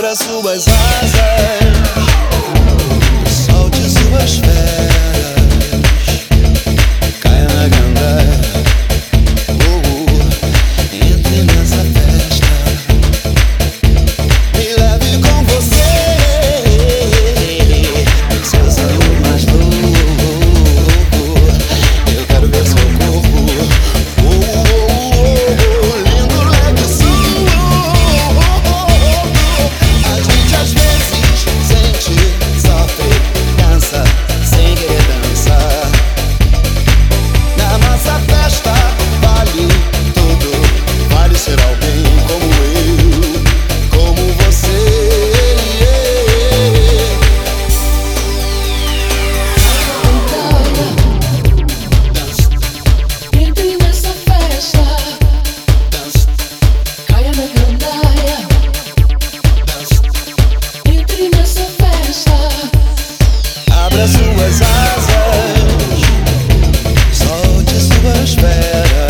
abra suas asas, solte suas feras.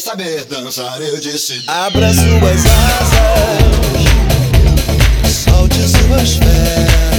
saber dançar, eu disse: Abra suas asas, solte suas férias.